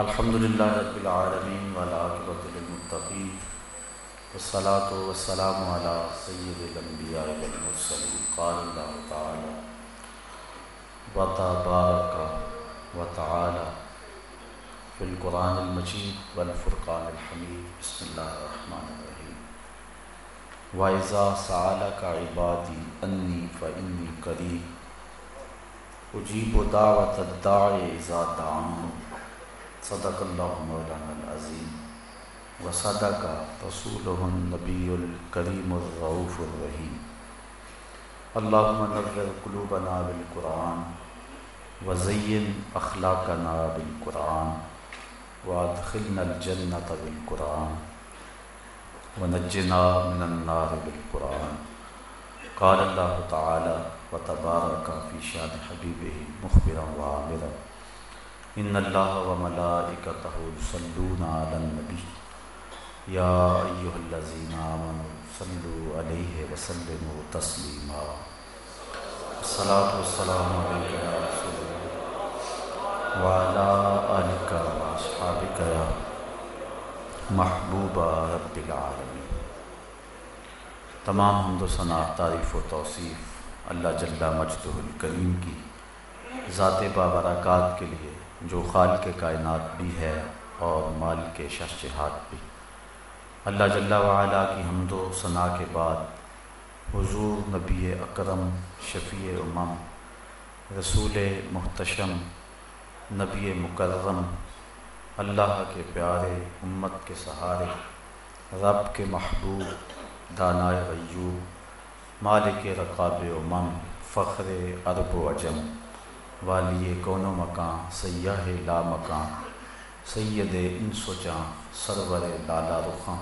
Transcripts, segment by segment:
الحمد للہ رب العالمین ولاقبۃ المطقین وسلاۃ وسلام علی سید الانبیاء والمرسلین. قال اللہ تعالی وتبارک وتعالی فی القرآن المجید والفرقان الحمید. بسم اللہ الرحمن الرحیم. وَإِذَا سَعَلَكَ عِبَادِي أَنِّي فَإِنِّي قَرِيبٌ. أُجِيبُ دَعْوَةَ الدَّاعِ إِذَا دَعَانِ صدق اللہ مولانا العظیم و صدق رسول النبی الکریم الرعوف الرحیم. اللہم نور قلوبنا بالقرآن وزین اخلاقنا بالقرآن وادخلنا الجنة بالقرآن ونجنا من النار بالقرآن. قال اللہ تعالی وتبارک فی شان حبیبہ مخبرا وعامرا ان اللہ و ملائکتہ یصلون علی النبی یا ایہا الذین آمنوا صلوا علیہ وسلموا تسلیما الصلاة والسلام علیکہ یا رسول اللہ وعلا آلکہ واصحابکہ یا محبوب رب العالمین تمام حمد و ثناء، تعریف و توصیف اللہ جل مجدہ الکریم کی، ذات بابرکات کے لیے جو خالق کائنات بھی ہے اور مال کے شہشہات بھی۔ اللہ جل وعلا کی حمد و ثناء کے بعد حضور نبی اکرم، شفیع امم، رسول محتشم، نبی مکرم، اللہ کے پیارے امت کے سہارے، رب کے محبوب، دانائے غیوب، مالک رقاب امم، فخر عرب و عجم۔ والی کون و مکان، سیاہ لا مکان، سید ان سوچاں، سرور لالا رخاں،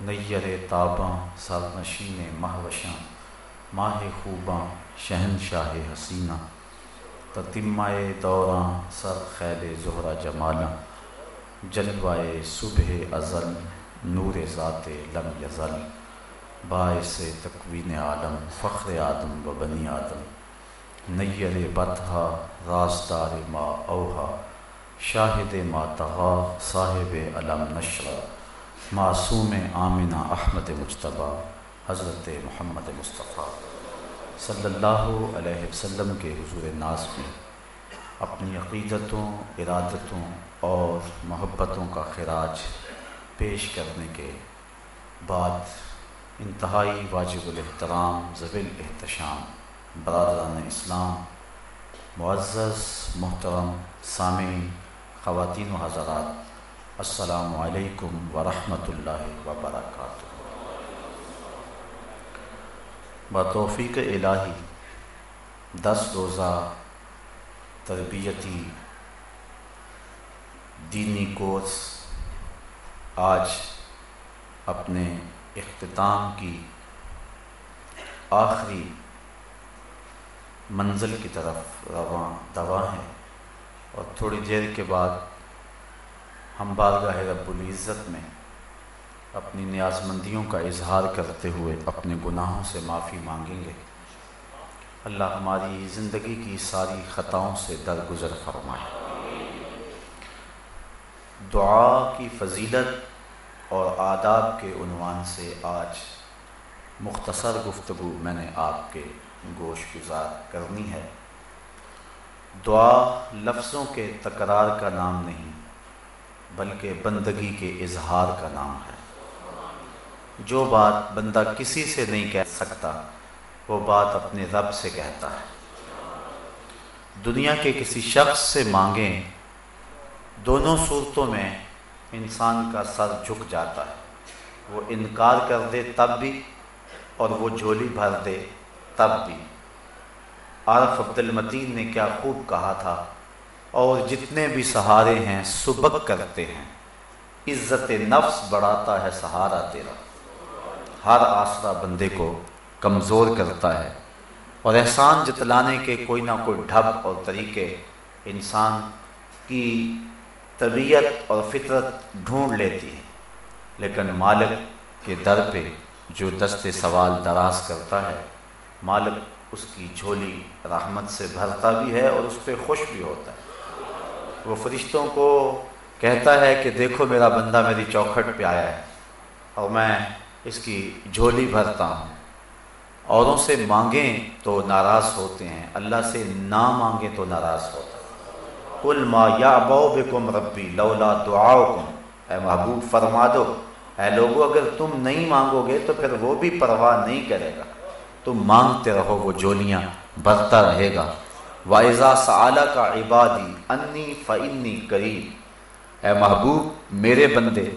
نیر تاباں، سر نشین مہوشاں، ماہ خوباں شہن شاہ حسینہ تتمائے دوراں، سر خیل زہرہ جمالاں، جلوائے صبح ازل، نور ذات لم یزل، باعث تقوین عالم، فخر آدم و بنی آدم۔ نیر بتہا رازدار ما اوہا، شاہد ما تغا، صاحب علم نشر معصوم آمنہ احمد مجتبہ حضرت محمد مصطفیٰ۔ صلی اللہ علیہ وسلم کے حضور ناز میں اپنی عقیدتوں، ارادتوں اور محبتوں کا خراج پیش کرنے کے بعد انتہائی واجب الاحترام ضویل احتشام برادران اسلام، معزز، محترم، سامعین، خواتین و حضرات، السلام علیکم ورحمۃ اللہ وبرکاتہ۔ بتوفیق الہی، دس روزہ تربیتی دینی کورس آج اپنے اختتام کی آخری منزل کی طرف رواں دوا ہیں۔ اور تھوڑی دیر کے بعد ہم بارگاہ رب العزت میں اپنی نیاز مندیوں کا اظہار کرتے ہوئے اپنے گناہوں سے معافی مانگیں گے۔ اللہ ہماری زندگی کی ساری خطاؤں سے درگزر فرمائے۔ دعا کی فضیلت اور آداب کے عنوان سے آج مختصر گفتگو میں نے آپ کے گوش گزار کرنی ہے۔ دعا لفظوں کے تکرار کا نام نہیں، بلکہ بندگی کے اظہار کا نام ہے۔ جو بات بندہ کسی سے نہیں کہہ سکتا، وہ بات اپنے رب سے کہتا ہے۔ دنیا کے کسی شخص سے مانگیں، دونوں صورتوں میں انسان کا سر جھک جاتا ہے۔ وہ انکار کر دے تب بھی، اور وہ جھولی بھر دے تب بھی۔ عارف عبد المتین نے کیا خوب کہا تھا، اور جتنے بھی سہارے ہیں سبق کرتے ہیں۔ عزت نفس بڑھاتا ہے سہارا تیرا۔ ہر آسرا بندے کو کمزور کرتا ہے، اور احسان جتلانے کے کوئی نہ کوئی ڈھب اور طریقے انسان کی طبیعت اور فطرت ڈھونڈ لیتی ہے۔ لیکن مالک کے در پہ جو دست سوال دراز کرتا ہے مالک اس کی جھولی رحمت سے بھرتا بھی ہے اور اس پہ خوش بھی ہوتا ہے۔ وہ فرشتوں کو کہتا ہے کہ دیکھو میرا بندہ میری چوکھٹ پہ آیا ہے اور میں اس کی جھولی بھرتا ہوں۔ اوروں سے مانگیں تو ناراض ہوتے ہیں، اللہ سے نہ مانگیں تو ناراض ہوتے ہیں کل ما یا بو بکم ربی لولا دعاؤکم۔ اے محبوب، فرما دو۔ اے لوگو، اگر تم نہیں مانگو گے تو پھر وہ بھی پرواہ نہیں کرے گا۔ تم مانگتے رہو وہ جولیاں، بھرتا رہے گا۔ وائزا سعلیٰ کا عبادی انی فنی قریب اے محبوب، میرے بندے،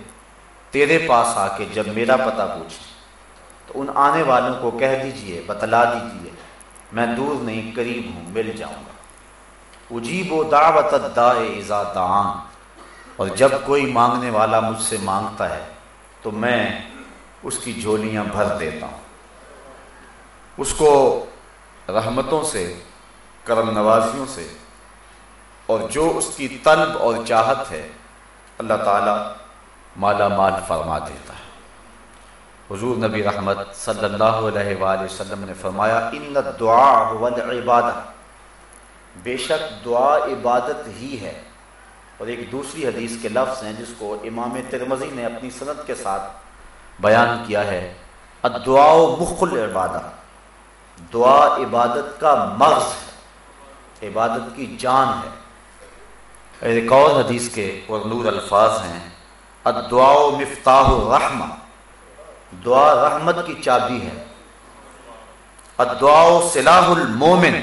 تیرے پاس آ کے جب میرا پتہ پوچھیں تو ان آنے والوں کو کہہ دیجیے، بتلا دیجیے، میں دور نہیں، قریب ہوں، مل جاؤں گا۔ اجیب و دعوت ازا دعان۔ اور جب کوئی مانگنے والا مجھ سے مانگتا ہے، تو میں اس کی جھولیاں بھر دیتا ہوں۔ اس کو رحمتوں سے، کرم نوازیوں سے، اور جو اس کی طلب اور چاہت ہے، اللہ تعالیٰ مالا مال فرما دیتا ہے۔ حضور نبی رحمت صلی اللہ علیہ وآلہ وسلم نے فرمایا، ان دعا عبادت بے شک دعا عبادت ہی ہے۔ اور ایک دوسری حدیث کے لفظ ہیں جس کو امام ترمزی نے اپنی صنعت کے ساتھ بیان کیا ہے، الدعاء مخل عبادت دعا عبادت کا مغز ہے عبادت کی جان ہے۔ ایک اور حدیث کے اور نور الفاظ ہیں۔ الدعاء مفتاح الرحمہ۔ دعا رحمت کی چابی ہے۔ الدعاء سلاح المومن۔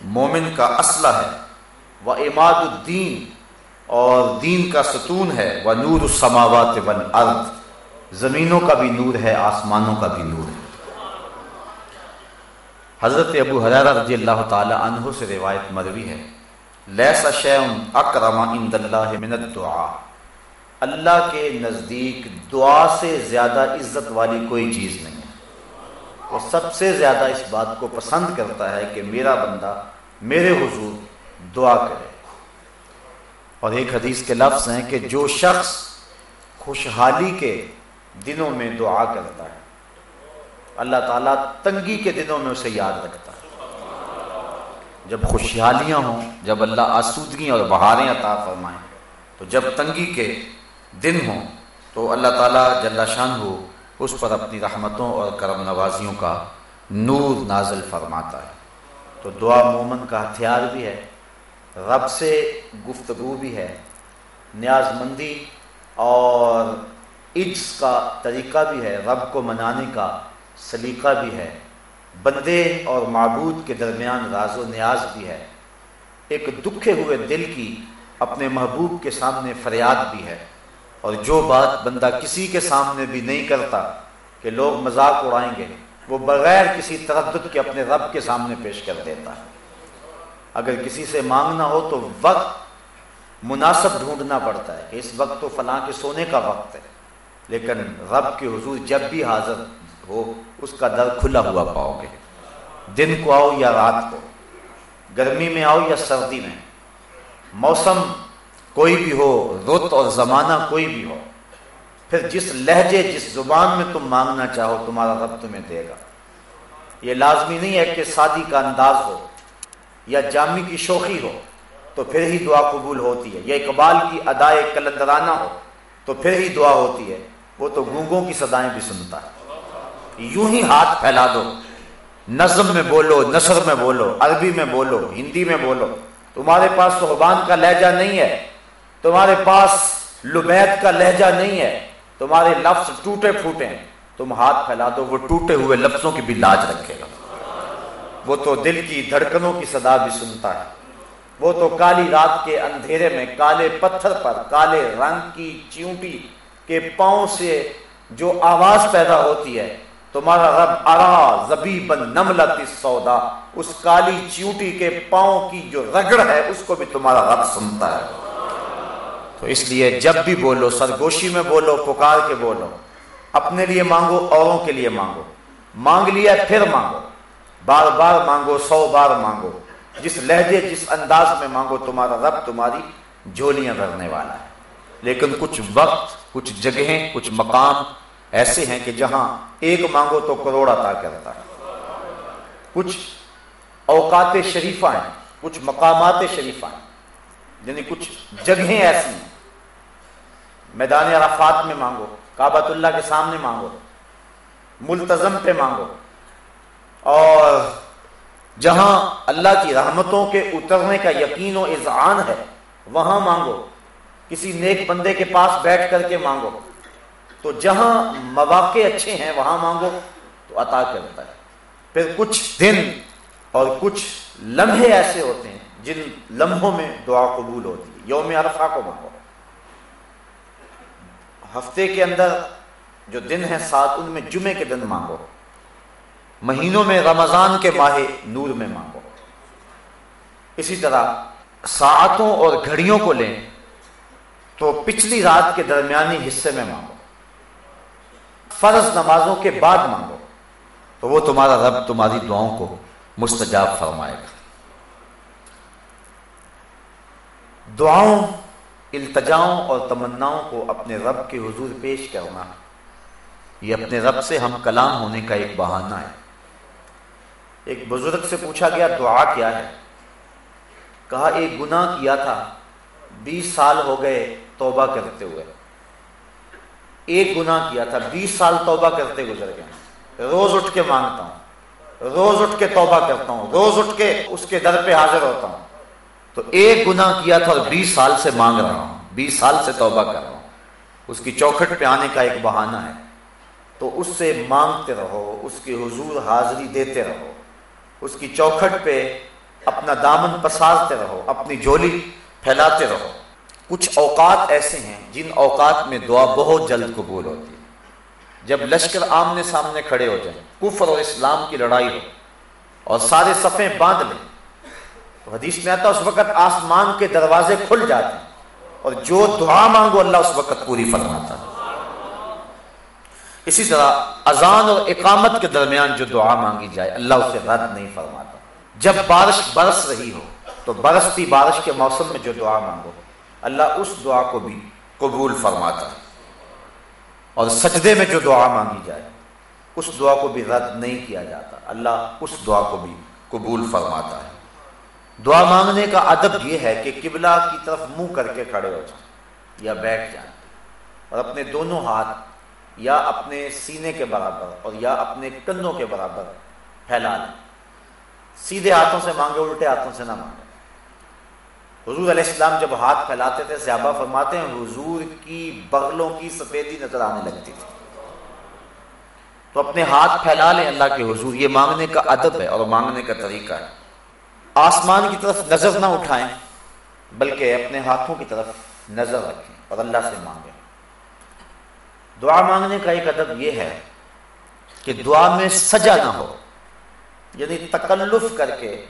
مومن کا اسلح ہے۔ وہ اماد الدین۔ اور دین کا ستون ہے۔ وہ نور السماوات والارض۔ زمینوں کا بھی نور ہے آسمانوں کا بھی نور ہے۔ حضرت ابو حرارہ رضی اللہ تعالی عنہ سے روایت مروی ہے۔ لیسا شیعن اکرم عند اللہ من الدعا اللہ کے نزدیک دعا سے زیادہ عزت والی کوئی چیز نہیں ہے۔ وہ سب سے زیادہ اس بات کو پسند کرتا ہے کہ میرا بندہ میرے حضور دعا کرے۔ اور ایک حدیث کے لفظ ہیں کہ جو شخص خوشحالی کے دنوں میں دعا کرتا ہے۔ اللہ تعالیٰ تنگی کے دنوں میں اسے یاد رکھتا ہے۔ جب خوشحالیاں ہوں، جب اللہ آسودگی اور بہاریں عطا فرمائیں، تو جب تنگی کے دن ہوں، تو اللہ تعالیٰ جل شان ہو اس پر اپنی رحمتوں اور کرم نوازیوں کا نور نازل فرماتا ہے۔ تو دعا مومن کا ہتھیار بھی ہے، رب سے گفتگو بھی ہے نیاز مندی اور عجز کا طریقہ بھی ہے، رب کو منانے کا سلیقہ بھی ہے، بندے اور معبود کے درمیان راز و نیاز بھی ہے۔ ایک دکھے ہوئے دل کی اپنے محبوب کے سامنے فریاد بھی ہے۔ اور جو بات بندہ کسی کے سامنے بھی نہیں کرتا کہ لوگ مذاق اڑائیں گے، وہ بغیر کسی تردد کے اپنے رب کے سامنے پیش کر دیتا ہے۔ اگر کسی سے مانگنا ہو تو وقت مناسب ڈھونڈنا پڑتا ہے کہ اس وقت تو فلاں کے سونے کا وقت ہے، لیکن رب کے حضور جب بھی حاضر ہو، اس کا در کھلا ہوا پاؤ گے۔ دن کو آؤ یا رات کو، گرمی میں آؤ یا سردی میں۔ موسم کوئی بھی ہو، رت اور زمانہ کوئی بھی ہو۔ پھر جس لہجے، جس زبان میں تم مانگنا چاہو، تمہارا رب تمہیں دے گا۔ یہ لازمی نہیں ہے کہ شادی کا انداز ہو یا جامی کی شوخی ہو، تو پھر ہی دعا قبول ہوتی ہے۔ یا اقبال کی ادائے کلندرانہ ہو، تو پھر ہی دعا ہوتی ہے۔ وہ تو گونگوں کی صدائیں بھی سنتا ہے۔ یوں ہی ہاتھ پھیلا دو۔ نظم میں بولو، نثر میں بولو، عربی میں بولو، ہندی میں بولو۔ تمہارے پاس تو حبان کا لہجہ نہیں ہے۔ تمہارے پاس لبید کا لہجہ نہیں ہے۔ تمہارے لفظ ٹوٹے پھوٹے ہیں۔ تم ہاتھ پھیلا دو، وہ ٹوٹے ہوئے لفظوں کی بھی لاج رکھے گا۔ وہ تو دل کی دھڑکنوں کی صدا بھی سنتا ہے۔ وہ تو کالی رات کے اندھیرے میں کالے پتھر پر، کالے رنگ کی چیونٹی کے پاؤں سے جو آواز پیدا ہوتی ہے تمہارا رب ارا زبی نملت سودا، اس کالی چیونٹی کے پاؤں کی جو رگڑ ہے، اس کو بھی تمہارا رب سنتا ہے۔ تو اس لیے جب بھی بولو، سرگوشی میں بولو، پکار کے بولو، اپنے لیے مانگو، اوروں کے لیے مانگو۔ مانگ لیا، پھر مانگو۔ بار بار مانگو، سو بار مانگو۔ جس لہجے، جس انداز میں مانگو، تمہارا رب تمہاری جھولیاں بھرنے والا ہے۔ لیکن کچھ وقت، کچھ جگہیں، کچھ مقام ایسے ہیں کہ جہاں ایک مانگو تو کروڑ عطا کرتا ہے۔ کچھ اوقات شریفہ ہیں، کچھ مقامات شریفہ ہیں یعنی کچھ جگہیں ایسی ہیں۔ میدان عرفات میں مانگو، کعبۃ اللہ کے سامنے مانگو ملتظم پہ مانگو۔ اور جہاں اللہ کی رحمتوں کے اترنے کا یقین و اذعان ہے، وہاں مانگو۔ کسی نیک بندے کے پاس بیٹھ کر کے مانگو۔ تو جہاں مواقع اچھے ہیں وہاں مانگو، تو عطا کرتا ہے پھر کچھ دن اور کچھ لمحے ایسے ہوتے ہیں جن لمحوں میں دعا قبول ہوتی ہے۔ یوم عرفہ کو مانگو۔ ہفتے کے اندر جو دن ہے سات، ان میں جمعے کے دن مانگو۔ مہینوں میں رمضان کے ماہ نور میں مانگو۔ اسی طرح ساعتوں اور گھڑیوں کو لیں تو پچھلی رات کے درمیانی حصے میں مانگو۔ فرض نمازوں کے بعد مانگو۔ تو وہ تمہارا رب تمہاری دعاؤں کو مستجاب فرمائے گا۔ دعاؤں التجاؤں اور تمناؤں کو اپنے رب کے حضور پیش کرنا یہ اپنے رب سے ہم کلام ہونے کا ایک بہانہ ہے۔ ایک بزرگ سے پوچھا گیا دعا کیا ہے؟ کہا ایک گناہ کیا تھا؟ بیس سال ہو گئے توبہ کرتے ہوئے۔ ایک گناہ کیا تھا، بیس سال توبہ کرتے گزر گئے۔ روز اٹھ کے مانگتا ہوں، روز اٹھ کے توبہ کرتا ہوں، روز اٹھ کے اس کے در پہ حاضر ہوتا ہوں۔ تو ایک گناہ کیا تھا اور بیس سال سے مانگ رہا ہوں، بیس سال سے توبہ کر رہا ہوں۔ اس کی چوکھٹ پہ آنے کا ایک بہانہ ہے۔ تو اس سے مانگتے رہو، اس کی حضور حاضری دیتے رہو۔ اس کی چوکھٹ پہ اپنا دامن پسارتے رہو، اپنی جولی پھیلاتے رہو۔ کچھ اوقات ایسے ہیں جن اوقات میں دعا بہت جلد قبول ہوتی ہے۔ جب لشکر آمنے سامنے کھڑے ہو جائیں، کفر اور اسلام کی لڑائی ہو اور سارے صفیں باندھ لیں، تو حدیث میں آتا اس وقت آسمان کے دروازے کھل جاتے ہیں اور جو دعا مانگو، اللہ اس وقت پوری فرماتا ہے۔ اسی طرح اذان اور اقامت کے درمیان جو دعا مانگی جائے، اللہ اسے رد نہیں فرماتا۔ جب بارش برس رہی ہو، تو برستی بارش کے موسم میں جو دعا مانگو اللہ اس دعا کو بھی قبول فرماتا ہے۔ اور سجدے میں جو دعا مانگی جائے، اس دعا کو بھی رد نہیں کیا جاتا۔ اللہ اس دعا کو بھی قبول فرماتا ہے۔ دعا مانگنے کا ادب یہ ہے کہ قبلہ کی طرف منہ کر کے کھڑے ہو جائیں یا بیٹھ جائیں اور اپنے دونوں ہاتھ یا اپنے سینے کے برابر اور یا اپنے کندھوں کے برابر پھیلا لیں۔ سیدھے ہاتھوں سے مانگے، الٹے ہاتھوں سے نہ مانگے۔ حضور علیہ السلام جب ہاتھ پھیلاتے تھے، صحابہ فرماتے ہیں، حضور کی بغلوں کی سفیدی نظر آنے لگتی تھی۔ تو اپنے ہاتھ پھیلا لیں اللہ کے حضور، یہ مانگنے کا ادب ہے اور مانگنے کا طریقہ ہے۔ آسمان کی طرف نظر نہ اٹھائیں، بلکہ اپنے ہاتھوں کی طرف نظر رکھیں اور اللہ سے مانگیں۔ دعا مانگنے کا ایک ادب یہ ہے کہ دعا میں سجا نہ ہو یعنی تکلف کر کے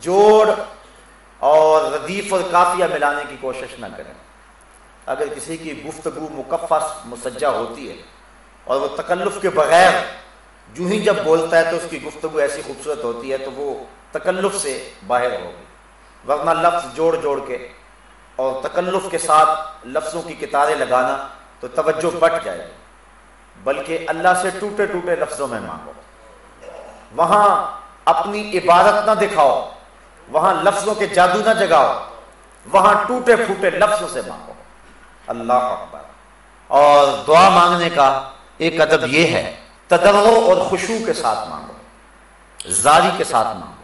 جوڑ ردیف اور کافیہ ملانے کی کوشش نہ کریں۔ اگر کسی کی گفتگو مکفہ مسجہ ہوتی ہے اور وہ تکلف کے بغیر جو ہی جب بولتا ہے تو اس کی گفتگو ایسی خوبصورت ہوتی ہے تو وہ تکلف سے باہر ہوگی۔ ورنہ لفظ جوڑ جوڑ کے اور تکلف کے ساتھ لفظوں کی کتاریں لگانا تو توجہ بٹ جائے بلکہ اللہ سے ٹوٹے ٹوٹے لفظوں میں مانگو۔ وہاں اپنی عبادت نہ دکھاؤ۔ وہاں لفظوں کے جادو نہ جگاؤ، وہاں ٹوٹے پھوٹے لفظوں سے مانگو۔ اللہ اکبر۔ اور دعا مانگنے کا ایک ادب یہ ہے تدرو اور خوشو کے ساتھ مانگو، زاری کے ساتھ مانگو۔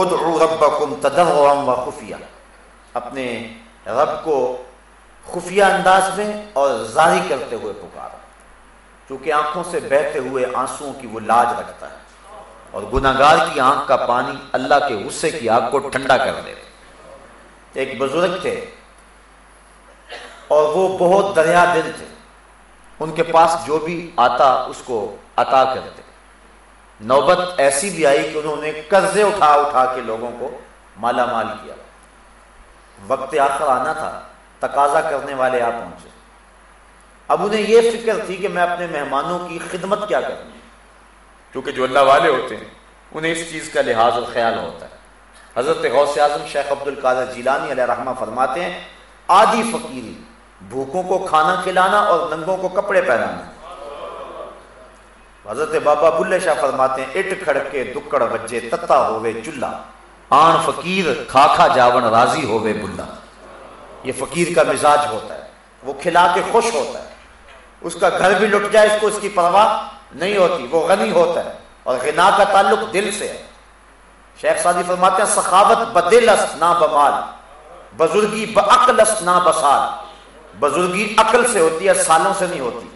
ادعو ربکم تدرعا و خفیہ۔ اپنے رب کو خفیہ انداز میں اور ظاہر کرتے ہوئے پکارا چونکہ آنکھوں سے بہتے ہوئے آنسو کی وہ لاج رکھتا ہے۔ اور گناگار کی آنکھ کا پانی اللہ کے غصے کی آگ کو ٹھنڈا کر دے۔ ایک بزرگ تھے اور وہ بہت دریا دل تھے۔ ان کے پاس جو بھی آتا اس کو عطا کرتے نوبت ایسی بھی آئی کہ انہوں نے قرضے اٹھا اٹھا کے لوگوں کو مالا مال کیا۔ وقت آخر آنا تھا، تقاضا کرنے والے آپ پہنچے۔ اب انہیں یہ فکر تھی کہ میں اپنے مہمانوں کی خدمت کیا کروں۔ کیونکہ جو اللہ والے ہوتے ہیں، انہیں اس چیز کا لحاظ اور خیال ہوتا ہے۔ حضرت غوث اعظم شیخ عبد القادر جیلانی علیہ رحمہ فرماتے ہیں آدھی فقیری بھوکوں کو کھانا کھلانا اور ننگوں کو کپڑے پہنانا۔ حضرت بابا بلے شاہ فرماتے ہیں اٹ کھڑکے دکڑ بجے تتا ہوئے چلہ آن فقیر کھا کھا جاون راضی ہوئے بلہ۔ یہ فقیر کا مزاج ہوتا ہے، وہ کھلا کے خوش ہوتا ہے۔ اس کا گھر بھی لٹ جائے، اس کو اس کی پرواہ نہیں ہوتی، وہ غنی ہوتا ہے اور غنا کا تعلق دل سے ہے۔ شیخ سادی فرماتے ہیں، سخاوت بدل نہ بمال، بزرگی بعقلس نہ بسال۔ بزرگی عقل سے ہوتی ہے، سالوں سے نہیں ہوتی۔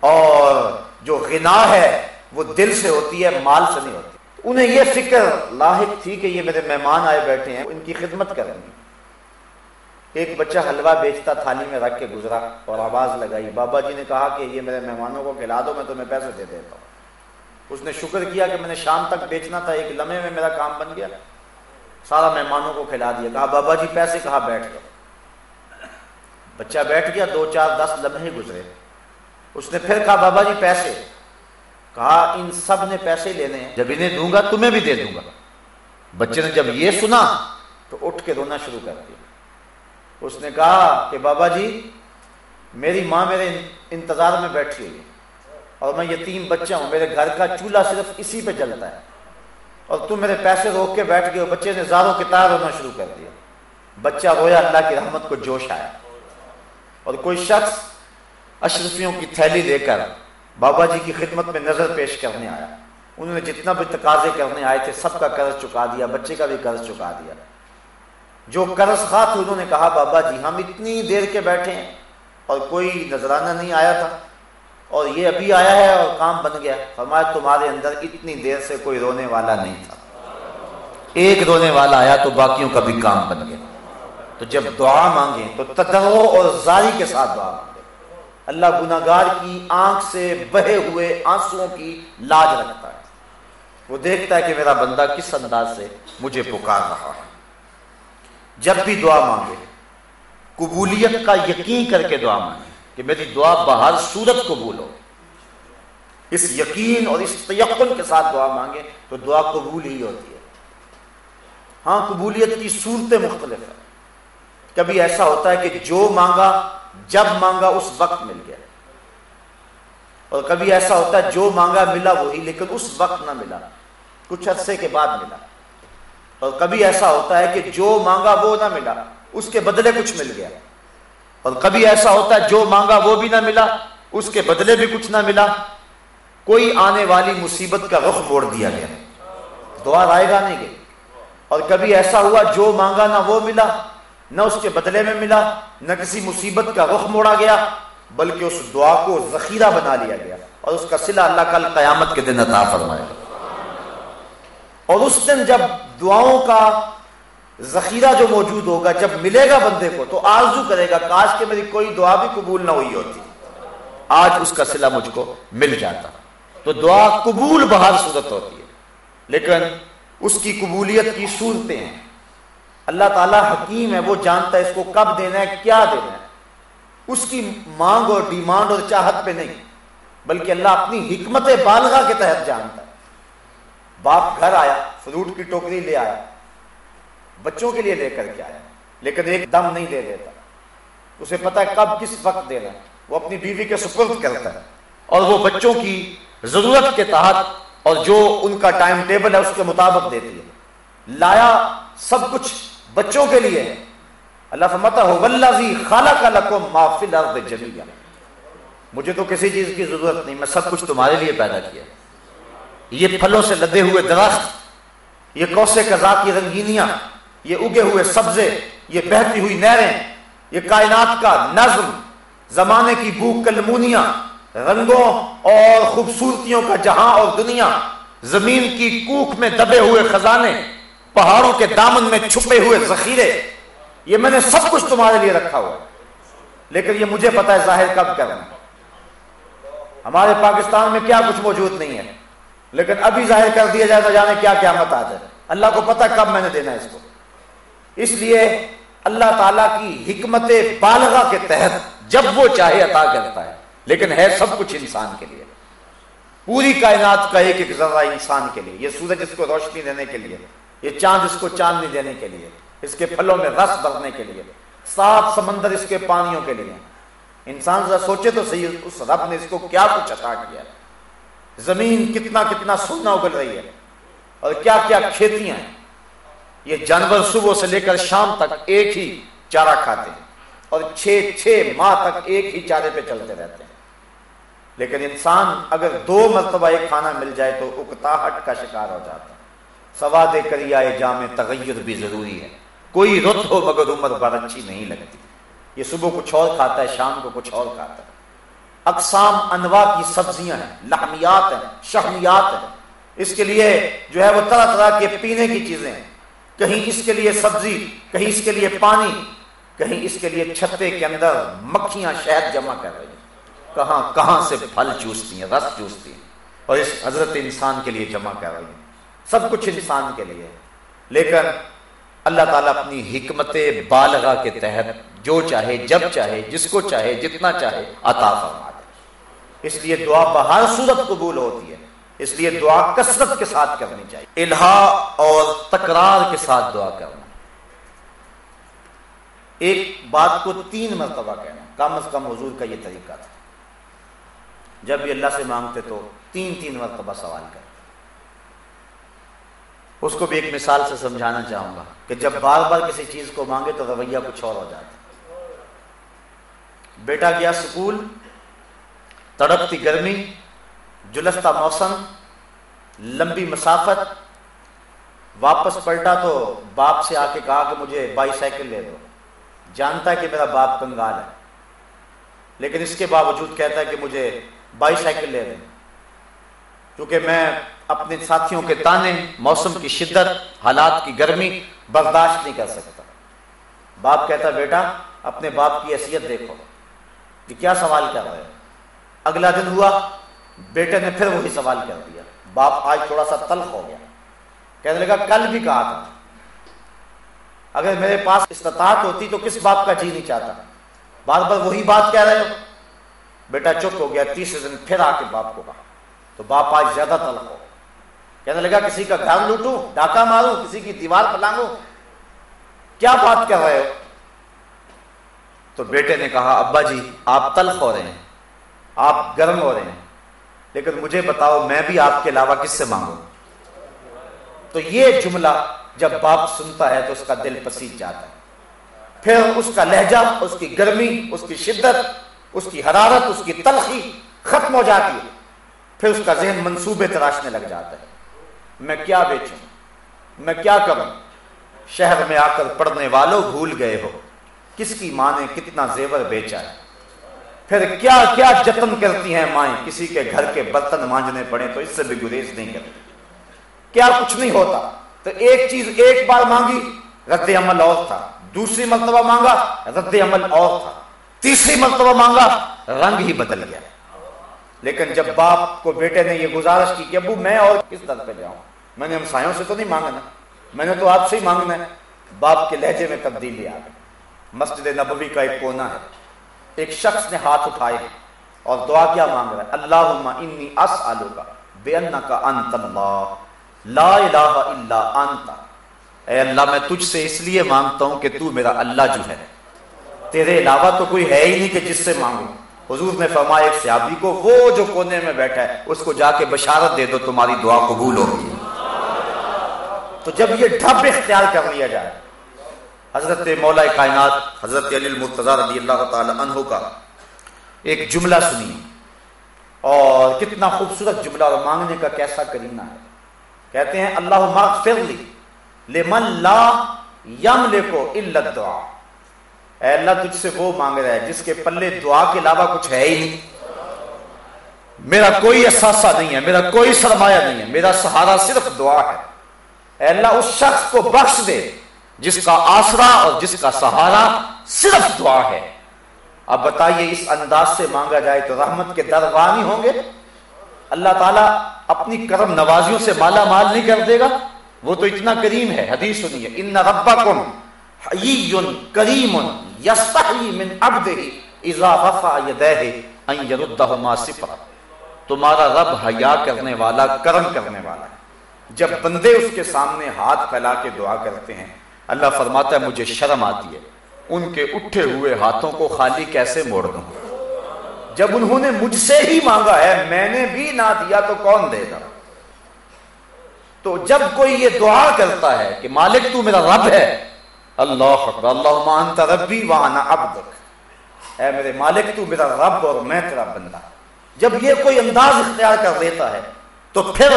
اور جو غنا ہے، وہ دل سے ہوتی ہے، مال سے نہیں ہوتی۔ انہیں یہ فکر لاحق تھی کہ یہ میرے مہمان آئے بیٹھے ہیں، ان کی خدمت کریں گے۔ ایک بچہ حلوہ بیچتا، تھالی میں رکھ کے گزرا اور آواز لگائی۔ بابا جی نے کہا کہ یہ میرے مہمانوں کو کھلا دو، میں تمہیں پیسے دے دیتا ہوں۔ اس نے شکر کیا کہ میں نے شام تک بیچنا تھا، ایک لمحے میں میرا کام بن گیا۔ سارا مہمانوں کو کھلا دیا۔ کہا، بابا جی پیسے کہا بیٹھ گئے؟ بچہ بیٹھ گیا، دو چار دس لمحے گزرے۔ اس نے پھر کہا، بابا جی پیسے۔ کہا، ان سب نے پیسے لینے ہیں۔ جب انہیں دوں گا، تمہیں بھی دے دوں گا۔ بچے نے جب یہ سنا تو اٹھ کے رونا شروع کر دیا۔ اس نے کہا کہ بابا جی میری ماں میرے انتظار میں بیٹھی ہوئی اور میں یتیم بچہ ہوں، میرے گھر کا چولہا صرف اسی پہ جلتا ہے اور تم میرے پیسے روک کے بیٹھ گئے بچے نے زاروں کی تار رونا شروع کر دیا۔ بچہ رویا، اللہ کی رحمت کو جوش آیا۔ اور کوئی شخص اشرفیوں کی تھیلی دے کر بابا جی کی خدمت میں نظر پیش کرنے آیا۔ انہوں نے جتنا بھی تقاضے کرنے آئے تھے، سب کا قرض چکا دیا، بچے کا بھی قرض چکا دیا۔ جو قرض خواہ تھے، انہوں نے کہا، بابا جی ہم اتنی دیر کے بیٹھے ہیں اور کوئی نذرانہ نہیں آیا تھا۔ اور یہ ابھی آیا ہے اور کام بن گیا۔ فرمایا، تمہارے اندر اتنی دیر سے کوئی رونے والا نہیں تھا۔ ایک رونے والا آیا تو باقیوں کا بھی کام بن گیا۔ تو جب دعا مانگے، تو تدو اور زاری کے ساتھ دعا مانگے۔ اللہ گناگار کی آنکھ سے بہے ہوئے آنسو کی لاج رکھتا ہے۔ وہ دیکھتا ہے کہ میرا بندہ کس انداز سے مجھے پکار رہا ہے۔ جب بھی دعا مانگے، قبولیت کا یقین کر کے دعا مانگے کہ میری دعا بہر صورت قبول ہو۔ اس یقین اور اس تیقن کے ساتھ دعا مانگے تو دعا قبول ہی ہوتی ہے۔ ہاں قبولیت کی صورتیں مختلف ہیں۔ کبھی ایسا ہوتا ہے کہ جو مانگا، جب مانگا اس وقت مل گیا۔ اور کبھی ایسا ہوتا ہے جو مانگا ملا وہی، لیکن اس وقت نہ ملا۔ کچھ عرصے کے بعد ملا۔ اور کبھی ایسا ہوتا ہے کہ جو مانگا وہ نہ ملا، اس کے بدلے کچھ مل گیا۔ اور کبھی ایسا ہوتا ہے جو مانگا وہ بھی نہ ملا، اس کے بدلے بھی کچھ نہ ملا۔ کوئی آنے والی مصیبت کا رخ موڑ دیا گیا۔ دعا رائے گا نہیں گئی اور کبھی ایسا ہوا جو مانگا نہ وہ ملا، نہ اس کے بدلے میں ملا، نہ کسی مصیبت کا رخ موڑا گیا، بلکہ اس دعا کو ذخیرہ بنا لیا گیا۔ اور اس کا سلا اللہ کل قیامت کے دن عطا فرمائے گا۔ اور اس دن جب دعاؤں کا ذخیرہ جو موجود ہوگا، جب ملے گا بندے کو، تو آرزو کرے گا کاش کہ میری کوئی دعا بھی قبول نہ ہوئی ہوتی۔ آج اس کا سلا مجھ کو مل جاتا۔ تو دعا قبول بہار صورت ہوتی ہے۔ لیکن اس کی قبولیت کی صورتیں ہیں۔ اللہ تعالیٰ حکیم ہے، وہ جانتا ہے اس کو کب دینا ہے، کیا دینا ہے۔ اس کی مانگ اور ڈیمانڈ اور چاہت پہ نہیں، بلکہ اللہ اپنی حکمت بالغہ کے تحت جانتا ہے۔ باپ گھر آیا، فروٹ کی ٹوکری لے آیا، بچوں کے لیے لے کر کے آیا، لیکن ایک دم نہیں دے دیتا۔ اسے پتا ہے کب کس وقت دینا ہے۔ وہ اپنی بیوی کے سپرد کرتا ہے۔ اور وہ بچوں کی ضرورت کے تحت اور جو ان کا ٹائم ٹیبل ہے، اس کے مطابق دیتی ہے۔ لایا سب کچھ بچوں کے لیے اللہ فرماتا ہو لکم مجھے تو کسی چیز کی ضرورت نہیں، میں سب کچھ تمہارے لیے پیدا کیا یہ پھلوں سے لدے ہوئے درخت، یہ کوسے قضا کی رنگینیاں، یہ اگے ہوئے سبزے، یہ بہتی ہوئی نہریں، یہ کائنات کا نظم، زمانے کی بھوک کلمونیاں رنگوں اور خوبصورتیوں کا جہاں اور دنیا، زمین کی کوک میں دبے ہوئے خزانے، پہاڑوں کے دامن میں چھپے ہوئے ذخیرے۔ یہ میں نے سب کچھ تمہارے لیے رکھا ہوا لیکن یہ مجھے پتا ہے ظاہر کب کرنا ہمارے پاکستان میں کیا کچھ موجود نہیں ہے۔ لیکن ابھی ظاہر کر دیا جائے تو جانے کیا قیامت آ جائے۔ اللہ کو پتا کب میں نے دینا ہے اس کو۔ اس لیے اللہ تعالیٰ کی حکمت بالغہ کے تحت جب وہ چاہے عطا کرتا ہے۔ لیکن ہے سب کچھ انسان کے لیے۔ پوری کائنات کا ایک ایک ذرہ انسان کے لیے۔ یہ سورج اس کو روشنی دینے کے لیے، یہ چاند اس کو چاندنی دینے کے لیے، اس کے پھلوں میں رس بھرنے کے لیے سات سمندر اس کے پانیوں کے لیے۔ انسان ذرا سوچے تو صحیح، اس رب نے اس کو کیا کچھ عطا کیا زمین کتنا کتنا سونا اگل رہی ہے اور کیا کیا کھیتیاں ہیں۔ یہ جانور صبح سے لے کر شام تک ایک ہی چارہ کھاتے ہیں اور چھ چھ ماہ تک ایک ہی چارے پہ چلتے رہتے ہیں۔ لیکن انسان اگر دو مرتبہ ایک کھانا مل جائے تو اکتاہٹ کا شکار ہو جاتا ہے۔ سواد کریا جام تغیر بھی ضروری ہے۔ کوئی رت ہو مگر عمر بار اچھی نہیں لگتی۔ یہ صبح کچھ اور کھاتا ہے، شام کو کچھ اور کھاتا ہے۔ اقسام انواع کی سبزیاں ہیں، لحمیات ہیں شہمیات ہیں۔ اس کے لیے جو ہے وہ طرح طرح کے پینے کی چیزیں ہیں۔ کہیں اس کے لیے سبزی، کہیں اس کے لیے پانی، کہیں اس کے لیے چھتے کے اندر مکھیاں شہد جمع کر رہی ہیں۔ کہاں کہاں سے پھل چوستی ہیں، رس چوستی ہیں۔ اور اس حضرت انسان کے لیے جمع کر رہی ہیں۔ سب کچھ انسان کے لیے۔ لیکن اللہ تعالیٰ اپنی حکمت بالغا کے تحت جو چاہے، جب چاہے، جس کو چاہے، جتنا چاہے عطا فرما دے اس لیے دعا بہر صورت قبول ہوتی ہے۔ اس لیے دعا کثرت کے ساتھ کرنی چاہیے۔ الہا اور تکرار کے ساتھ دعا کرنا۔ ایک بات کو تین مرتبہ کہنا۔ کم از کم حضور کا یہ طریقہ تھا۔ جب بھی اللہ سے مانگتے تو تین تین مرتبہ سوال کر اس کو بھی ایک مثال سے سمجھانا چاہوں گا کہ جب بار بار کسی چیز کو مانگے تو رویہ کچھ اور ہو جاتا۔ بیٹا گیا سکول۔ تڑپتی گرمی، جلستہ موسم، لمبی مسافت، واپس پلٹا تو باپ سے آ کے کہا کہ مجھے بائی سائیکل لے دو۔ جانتا ہے کہ میرا باپ کنگال ہے، لیکن اس کے باوجود کہتا ہے کہ مجھے بائی سائیکل لے دیں کیونکہ میں اپنے ساتھیوں کے تانے، موسم کی شدت، حالات کی گرمی برداشت نہیں کر سکتا۔ باپ کہتا بیٹا، اپنے باپ کی حیثیت دیکھو کہ کیا سوال کر رہے اگلا دن ہوا، بیٹے نے پھر وہی سوال کر دیا۔ باپ آج تھوڑا سا تلخ ہو گیا۔ کہنے لگا، کل بھی کہا تھا۔ اگر میرے پاس استطاعت ہوتی تو کس باپ کا جی نہیں چاہتا؟ بار بار وہی بات کہہ رہے ہو۔ بیٹا چپ ہو گیا، تیسرے دن پھر آ کے باپ کو کہا۔ تو باپ آج زیادہ تلخ ہو۔ کہنے لگا، کسی کا گھر لوٹوں، ڈاکہ ماروں، کسی کی دیوار پلانگوں۔ کیا بات کر رہے ہو؟ تو بیٹے نے کہا، ابا جی آپ تلخ ہو رہے ہیں۔ آپ گرم ہو رہے ہیں۔ لیکن مجھے بتاؤ، میں بھی آپ کے علاوہ کس سے مانگوں؟ تو یہ جملہ جب باپ سنتا ہے تو اس کا دل پسیج جاتا ہے۔ پھر اس کا لہجہ، اس کی گرمی، اس کی شدت، اس کی حرارت، اس کی تلخی ختم ہو جاتی ہے۔ پھر اس کا ذہن منصوبے تراشنے لگ جاتا ہے۔ میں کیا بیچوں؟ میں کیا کروں؟ شہر میں آ کر پڑھنے والوں بھول گئے ہو۔ کس کی ماں نے کتنا زیور بیچا ہے؟ پھر کیا کیا جتن کرتی ہیں مائیں؟ کسی کے گھر کے برتن مانجنے پڑے تو اس سے بھی گریز نہیں کرتی کیا کچھ نہیں ہوتا؟ تو ایک چیز ایک بار مانگی، رد عمل اور تھا۔ دوسری مرتبہ مانگا، رد عمل اور تھا۔ تیسری مرتبہ مانگا، رنگ ہی بدل گیا۔ لیکن جب باپ کو بیٹے نے یہ گزارش کی کہ ابو، میں اور کس طرح پہ جاؤں؟ میں نے ہم سایوں سے تو نہیں مانگنا۔ میں نے تو آپ سے ہی مانگنا ہے۔ باپ کے لہجے میں تبدیلی آ گئی۔ مسجد نبوی کا ایک کونا ہے۔ ایک شخص نے ہاتھ اٹھائے اور دعا کیا مانگ رہا ہے اللہ انی اسالو کا بے کا انت اللہ، لا الہ الا انت۔ اے اللہ، میں تجھ سے اس لیے مانگتا ہوں کہ تو میرا اللہ جو ہے۔ تیرے علاوہ تو کوئی ہے ہی نہیں کہ جس سے مانگوں۔ حضور نے فرمایا، ایک صحابی کو، وہ جو کونے میں بیٹھا ہے، اس کو جا کے بشارت دے دو، تمہاری دعا قبول ہوگی۔ تو جب یہ ڈھب اختیار کر لیا جائے حضرت مولا کائنات حضرت علی المرتضی رضی اللہ تعالی عنہ کا ایک جملہ سنی اور کتنا خوبصورت جملہ اور مانگنے کا کیسا کرینہ ہے۔ کہتے ہیں اللہ مغفر لی لمن لا یملکو الا الدعاء۔ اے اللہ، تجھ سے وہ مانگ رہا ہے جس کے پلے دعا کے علاوہ کچھ ہے ہی نہیں۔ میرا کوئی احساسہ نہیں ہے، میرا کوئی سرمایہ نہیں ہے، میرا سہارا صرف دعا ہے۔ اے اللہ، اس شخص کو بخش دے۔ جس کا آسرا اور جس کا سہارا صرف دعا ہے۔ اب بتائیے، اس انداز سے مانگا جائے تو رحمت کے دروانی ہوں گے؟ اللہ تعالیٰ اپنی کرم نوازیوں سے مالا مال نہیں کر دے گا؟ وہ تو اتنا کریم ہے۔ حدیث سنیے، ان ربکم کریم من اذا رفع ان صفرا تمہارا رب حیا کرنے والا، کرم کرنے والا ہے۔ جب بندے اس کے سامنے ہاتھ پھیلا کے دعا کرتے ہیں اللہ فرماتا ہے، مجھے شرم آتی ہے۔ ان کے اٹھے ہوئے ہاتھوں کو خالی کیسے موڑ دوں؟ جب انہوں نے مجھ سے ہی مانگا ہے، میں نے بھی نہ دیا تو کون دے گا؟ تو جب کوئی یہ دعا کرتا ہے کہ مالک تو میرا رب ہے، اللہ اکبر اللہ انت ربی وانا عبدک۔ اے میرے مالک تو میرا رب اور میں تیرا بندہ۔ جب یہ کوئی انداز اختیار کر دیتا ہے، تو پھر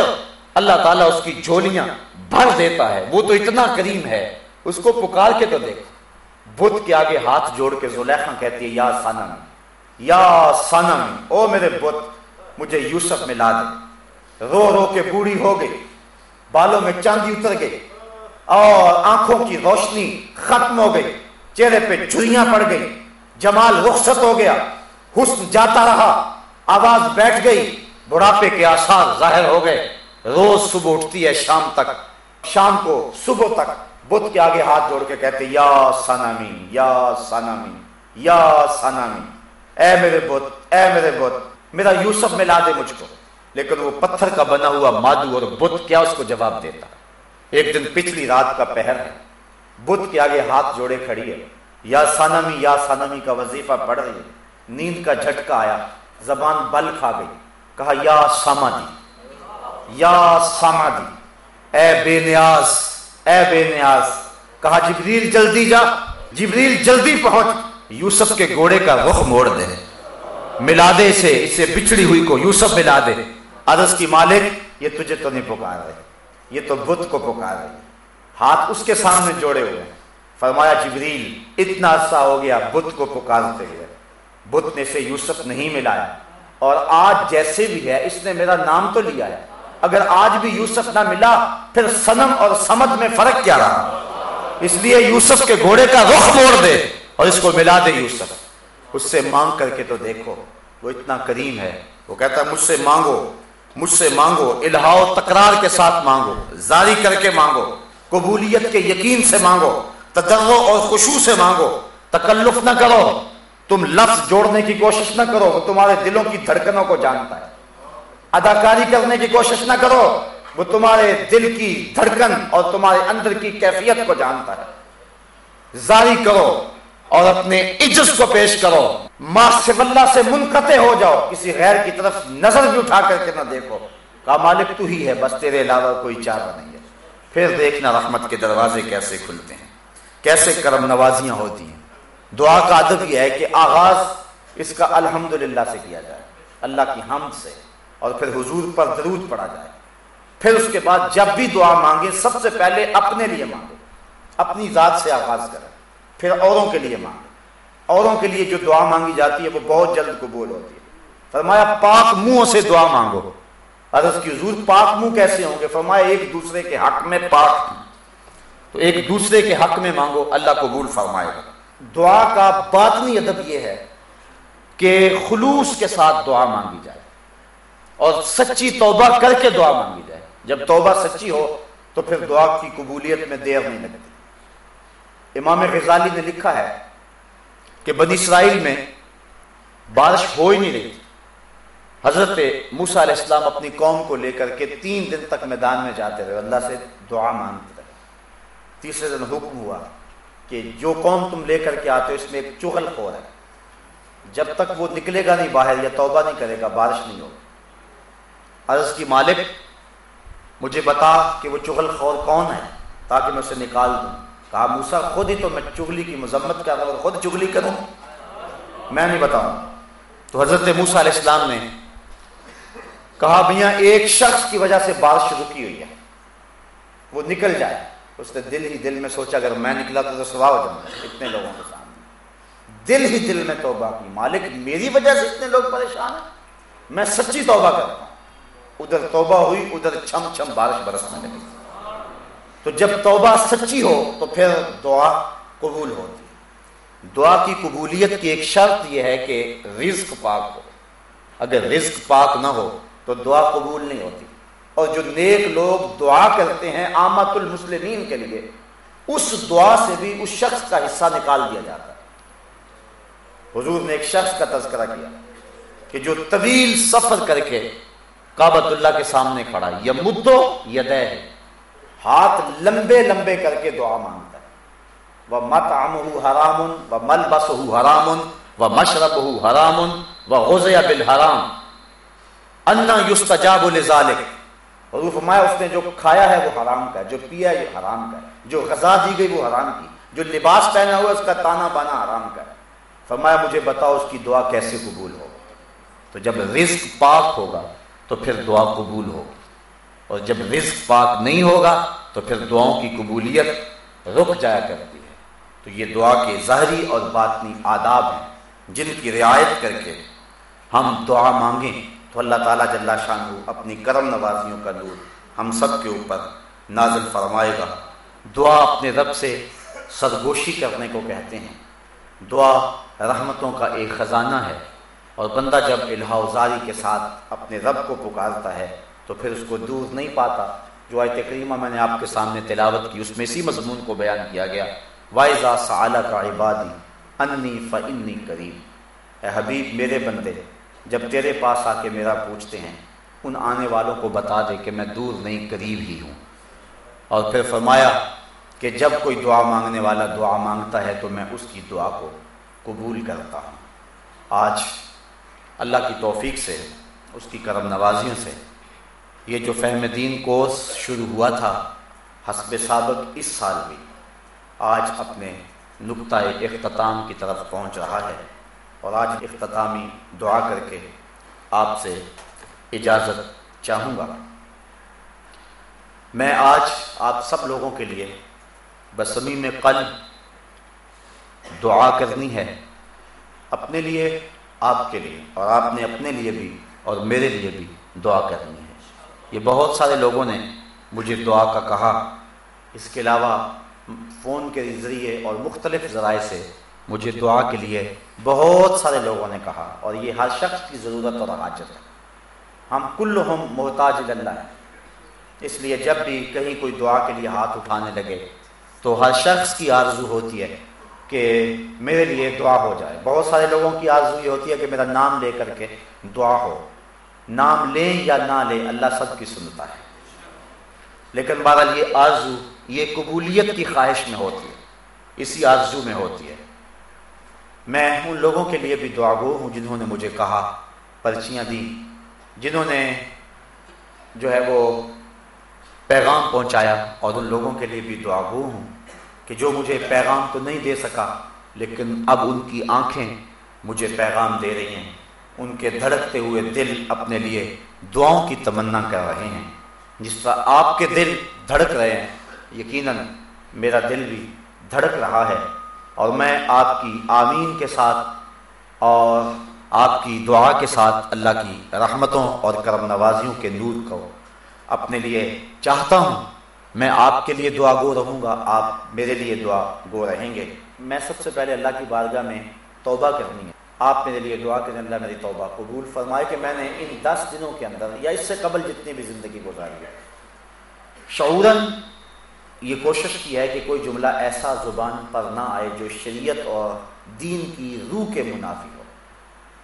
اللہ تعالیٰ اس کی جھولیاں بھر دیتا ہے۔ وہ تو اتنا کریم ہے۔ اس کو پکار کے تو دیکھ۔ بت کے آگے ہاتھ جوڑ کے زلیخا کہتی ہے، یا سانم یا سانم او میرے بت، مجھے یوسف میں لا دے۔ رو رو کے بوڑھی ہو گئی، بالوں میں چاندی اتر گئی، اور آنکھوں کی روشنی ختم ہو گئی، چہرے پہ جھریاں پڑ گئی، جمال رخصت ہو گیا، حسن جاتا رہا، آواز بیٹھ گئی، بڑھاپے کے آثار ظاہر ہو گئے۔ روز صبح اٹھتی ہے شام تک، شام کو صبح تک۔ بت کے آگے ہاتھ جوڑ کے کہتے یا سانامی یا سانامی یا سانامی اے میرے بت، اے میرے بت، میرا یوسف ملا دے مجھ کو۔ لیکن وہ پتھر کا بنا ہوا مادو اور بت کیا اس کو جواب دیتا؟ ایک دن پچھلی رات کا پہر ہے۔ بت کے آگے ہاتھ جوڑے کھڑی ہے۔ یا سانمی یا سانمی کا وظیفہ پڑھ رہی ہے۔ نیند کا جھٹکا آیا۔ زبان بل کھا گئی۔ کہا، یا ساما دی یا ساما دی اے بے نیاز۔ اے بے نیاز، کہا جبریل جلدی جا۔ جبریل جلدی پہنچ۔ یوسف کے گھوڑے کا رخ موڑ دے۔ ملا دے اسے اسے بچڑی ہوئی کو یوسف ملا دے۔ عرض کی مالک، یہ تجھے تو نہیں پکار رہے۔ یہ تو بت کو پکار رہے۔ ہاتھ اس کے سامنے جوڑے ہوئے۔ ہیں فرمایا، جبریل، اتنا عرصہ ہو گیا بت کو پکارتے ہوئے۔ بت نے سے یوسف نہیں ملایا۔ اور آج جیسے بھی ہے، اس نے میرا نام تو لیا ہے۔ اگر آج بھی یوسف نہ ملا، پھر سنم اور سمد میں فرق کیا رہا؟ اس لیے یوسف کے گھوڑے کا رخ موڑ دے اور اس کو ملا دے یوسف۔ اس سے مانگ کر کے تو دیکھو، وہ اتنا کریم ہے۔ وہ کہتا ہے، مجھ سے مانگو، مجھ سے مانگو، الہاؤ تکرار کے ساتھ مانگو، زاری کر کے مانگو، قبولیت کے یقین سے مانگو تدغو اور خوشو سے مانگو۔ تکلف نہ کرو، تم لفظ جوڑنے کی کوشش نہ کرو، وہ تمہارے دلوں کی دھڑکنوں کو جانتا ہے۔ اداکاری کرنے کی کوشش نہ کرو، وہ تمہارے دل کی دھڑکن اور تمہارے اندر کی کیفیت کو جانتا ہے۔ زاری کرو اور اپنے عجز کو پیش کرو۔ ماں سے اللہ سے منقطع ہو جاؤ، کسی غیر کی طرف نظر بھی اٹھا کر کے نہ دیکھو۔ کہا مالک تو ہی ہے، بس تیرے علاوہ کوئی چارہ نہیں ہے۔ پھر دیکھنا رحمت کے دروازے کیسے کھلتے ہیں۔ کیسے کرم نوازیاں ہوتی ہیں۔ دعا کا ادب یہ ہے کہ آغاز اس کا الحمد سے کیا جائے۔ اللہ کی حمد سے۔ اور پھر حضور پر درود پڑا جائے۔ پھر اس کے بعد جب بھی دعا مانگے، سب سے پہلے اپنے لیے مانگے۔ اپنی ذات سے آغاز کرے۔ پھر اوروں کے لیے مانگے۔ اوروں کے لیے جو دعا مانگی جاتی ہے، وہ بہت جلد قبول ہوتی ہے۔ فرمایا، پاک منہ سے دعا مانگو۔ عرض کی حضور پاک منہ کیسے ہوں گے؟ فرمایا، ایک دوسرے کے حق میں پاک۔ تو ایک دوسرے کے حق میں مانگو، اللہ قبول فرمائے گا۔ دعا کا باطنی ادب یہ ہے کہ خلوص کے ساتھ دعا مانگی جائے۔ اور سچی توبہ کر کے دعا مانگی جائے۔ جب توبہ سچی ہو، تو پھر دعا کی قبولیت میں دیر نہیں لگتی۔ امام غزالی نے لکھا ہے کہ بنی اسرائیل میں بارش ہو ہی نہیں رہی۔ حضرت موسا علیہ السلام اپنی قوم کو لے کر کے تین دن تک میدان میں جاتے رہے۔ اللہ سے دعا مانگتے رہے۔ تیسرے دن حکم ہوا کہ جو قوم تم لے کر کے آتے ہو، اس میں ایک چغل خور ہے۔ جب تک وہ نکلے گا نہیں باہر یا توبہ نہیں کرے گا، بارش نہیں ہوگی۔ عرض کی مالک مجھے بتا کہ وہ چغل خور کون ہے تاکہ میں اسے نکال دوں۔ کہا موسا خود ہی تو میں چگلی کی مذمت کر رہا ہوں خود چگلی کروں۔ میں نہیں بتاؤں۔ تو حضرت موسا علیہ السلام نے کہا بھیا ایک شخص کی وجہ سے بارش رکی ہوئی ہے۔ وہ نکل جائے۔ اس نے دل ہی دل میں سوچا، اگر میں نکلا تو سوا ہو جاؤں۔ اتنے لوگوں کے سامنے۔ دل ہی دل میں توبہ کی۔ مالک، میری وجہ سے اتنے لوگ پریشان ہیں؟ میں سچی توبہ کرتا ہوں۔ ادھر توبہ ہوئی، ادھر چھم چھم بارش برسنے لگی۔ تو جب توبہ سچی ہو، تو پھر دعا قبول ہوتی۔ دعا کی قبولیت کی ایک شرط یہ ہے کہ رزق پاک ہو۔ اگر رزق پاک نہ ہو، تو دعا قبول نہیں ہوتی۔ اور جو نیک لوگ دعا کرتے ہیں آمت المسلمین کے لیے، اس دعا سے بھی اس شخص کا حصہ نکال دیا جاتا۔ ہے حضور نے ایک شخص کا تذکرہ کیا کہ جو طویل سفر کر کے کابت اللہ کے سامنے کھڑا یا مدو یا دے ہاتھ لمبے لمبے کر کے دعا مانگتا ہے۔ وہ مت ام حرام و مل بس حرام و مشرب حرام و غزیا بل حرام انا یوستجاب الظالک حضور فرمایا، اس نے جو کھایا ہے وہ حرام کا ہے، جو پیا ہے وہ حرام کا ہے۔ جو غذا دی گئی وہ حرام کی۔ جو لباس پہنا ہوا اس کا تانا بانا حرام کا ہے۔ فرمایا، مجھے بتاؤ اس کی دعا کیسے قبول ہو تو جب رزق پاک ہوگا تو پھر دعا قبول ہوگی اور جب رزق پاک نہیں ہوگا تو پھر دعاؤں کی قبولیت رک جایا کرتی ہے۔ تو یہ دعا کے ظاہری اور باطنی آداب ہیں جن کی رعایت کر کے ہم دعا مانگیں۔ تو اللہ تعالیٰ جل شاہ اپنی کرم نوازیوں کا نور ہم سب کے اوپر نازل فرمائے گا۔ دعا اپنے رب سے سرگوشی کرنے کو کہتے ہیں۔ دعا رحمتوں کا ایک خزانہ ہے۔ اور بندہ جب الحاظاری کے ساتھ اپنے رب کو پکارتا ہے، تو پھر اس کو دور نہیں پاتا۔ جو آیت کریمہ میں نے آپ کے سامنے تلاوت کی، اس میں اسی مضمون کو بیان کیا گیا۔ وائزا سعلیٰ کا عبادی انی فنی قریب اے حبیب، میرے بندے، جب تیرے پاس آ کے میرا پوچھتے ہیں، ان آنے والوں کو بتا دے کہ میں دور نہیں، قریب ہی ہوں۔ اور پھر فرمایا کہ جب کوئی دعا مانگنے والا دعا مانگتا ہے، تو میں اس کی دعا کو قبول کرتا ہوں۔ آج اللہ کی توفیق سے، اس کی کرم نوازیوں سے۔ یہ جو فہم دین کورس شروع ہوا تھا، حسب سابق اس سال بھی آج اپنے نقطۂ اختتام کی طرف پہنچ رہا ہے۔ اور آج اختتامی دعا کر کے آپ سے اجازت چاہوں گا۔ میں آج آپ سب لوگوں کے لیے بسمی میں قلب دعا کرنی ہے۔ اپنے لیے آپ کے لیے اور آپ نے اپنے لیے بھی اور میرے لیے بھی دعا کرنی ہے۔ یہ بہت سارے لوگوں نے مجھے دعا کا کہا۔ اس کے علاوہ فون کے ذریعے اور مختلف ذرائع سے مجھے دعا کے لیے بہت سارے لوگوں نے کہا اور یہ ہر شخص کی ضرورت اور حاجت ہے۔ ہم کل ہم محتاج اللہ ہیں اس لیے جب بھی کہیں کوئی دعا کے لیے ہاتھ اٹھانے لگے تو ہر شخص کی آرزو ہوتی ہے کہ میرے لیے دعا ہو جائے۔ بہت سارے لوگوں کی آرزو یہ ہوتی ہے کہ میرا نام لے کر کے دعا ہو۔ نام لیں یا نہ لیں، اللہ سب کی سنتا ہے۔ لیکن بہرحال یہ آرزو، یہ قبولیت کی خواہش میں ہوتی ہے۔ اسی آرزو میں ہوتی ہے۔ میں ان لوگوں کے لیے بھی دعا گو ہوں، جنہوں نے مجھے کہا، پرچیاں دی جنہوں نے جو ہے وہ پیغام پہنچایا اور ان لوگوں کے لیے بھی دعا گو ہوں۔ کہ جو مجھے پیغام تو نہیں دے سکا، لیکن اب ان کی آنکھیں مجھے پیغام دے رہی ہیں۔ ان کے دھڑکتے ہوئے دل اپنے لیے دعاؤں کی تمنا کر رہے ہیں۔ جس طرح آپ کے دل دھڑک رہے ہیں، یقیناً میرا دل بھی دھڑک رہا ہے۔ اور میں آپ کی آمین کے ساتھ اور آپ کی دعا کے ساتھ اللہ کی رحمتوں اور کرم نوازیوں کے نور کو اپنے لیے چاہتا ہوں۔ میں آپ کے لیے دعا گو رہوں گا، آپ میرے لیے دعا گو رہیں گے۔ میں سب سے پہلے اللہ کی بارگاہ میں توبہ کرنی ہے۔ آپ میرے لیے دعا کریں، اللہ میری توبہ قبول فرمائے کہ میں نے ان دس دنوں کے اندر یا اس سے قبل جتنی بھی زندگی گزاری ہے۔ شعوراً یہ کوشش کی ہے کہ کوئی جملہ ایسا زبان پر نہ آئے جو شریعت اور دین کی روح کے منافی ہو۔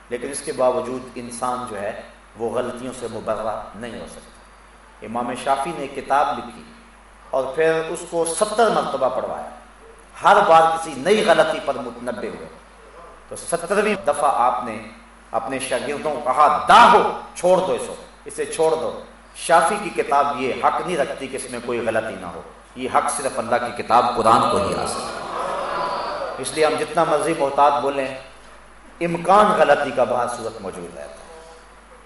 لیکن اس کے باوجود انسان جو ہے وہ غلطیوں سے مبرہ نہیں ہو سکتا۔ امام شافی نے کتاب لکھی۔ اور پھر اس کو ستر مرتبہ پڑھوایا۔ ہر بار کسی نئی غلطی پر متنبع ہوئے۔ تو سترویں دفعہ آپ نے اپنے شاگردوں کو کہا، دا ہو، چھوڑ دو اسو اسے چھوڑ دو۔ شافی کی کتاب یہ حق نہیں رکھتی کہ اس میں کوئی غلطی نہ ہو۔ یہ حق صرف اللہ کی کتاب قرآن کو ہی حاصل اس لیے ہم جتنا مرضی محتاط بولیں، امکان غلطی کا بہت صورت موجود ہے۔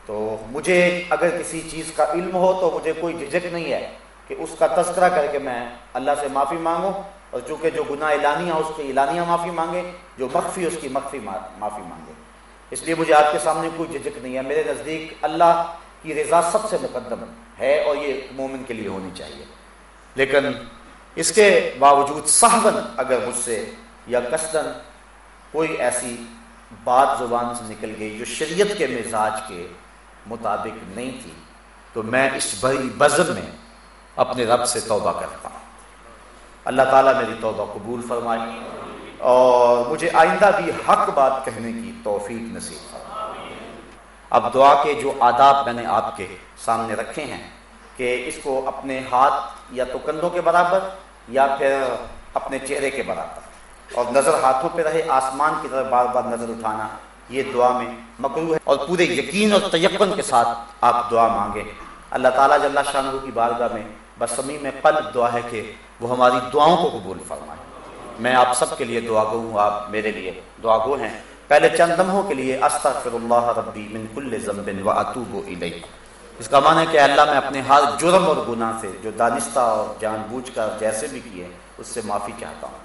تو مجھے اگر کسی چیز کا علم ہو تو مجھے کوئی جھجک نہیں ہے۔ کہ اس کا تذکرہ کر کے میں اللہ سے معافی مانگوں اور چونکہ جو گناہ اعلانیہ اس کی اعلانیہ معافی مانگے، جو مخفی اس کی مخفی معافی مانگے۔ اس لیے مجھے آپ کے سامنے کوئی جھجک نہیں ہے۔ میرے نزدیک اللہ کی رضا سب سے مقدم ہے اور یہ مومن کے لیے ہونی چاہیے۔ لیکن اس کے باوجود صحبن اگر مجھ سے یا کسدن کوئی ایسی بات زبان سے نکل گئی جو شریعت کے مزاج کے مطابق نہیں تھی، تو میں اس بڑی بزم میں اپنے رب سے توبہ کرتا ہوں۔ اللہ تعالیٰ میری توبہ قبول فرمائے اور مجھے آئندہ بھی حق بات کہنے کی توفیق نصیب فرمائے۔ اب دعا کے جو آداب میں نے آپ کے سامنے رکھے ہیں کہ اس کو اپنے ہاتھ یا تو کندھوں کے برابر یا پھر اپنے چہرے کے برابر اور نظر ہاتھوں پہ رہے، آسمان کی طرف بار بار نظر اٹھانا، یہ دعا میں مکرو ہے۔ اور پورے یقین اور تیقن کے ساتھ آپ دعا مانگیں۔ اللہ تعالیٰ جل شاہ کی بارگاہ میں بسمی میں قلب دعا ہے کہ وہ ہماری دعاؤں کو قبول فرمائے۔ میں آپ سب کے لیے دعا گو ہوں، آپ میرے لیے دعا گو ہیں۔ پہلے چند لمحوں کے لیے استغفر اللہ ربی من کل ذنب و اتوب الیہ اس کا معنی ہے کہ اللہ، میں اپنے ہر جرم اور گناہ سے جو دانستہ اور جان بوجھ کر جیسے بھی کیے، اس سے معافی چاہتا ہوں۔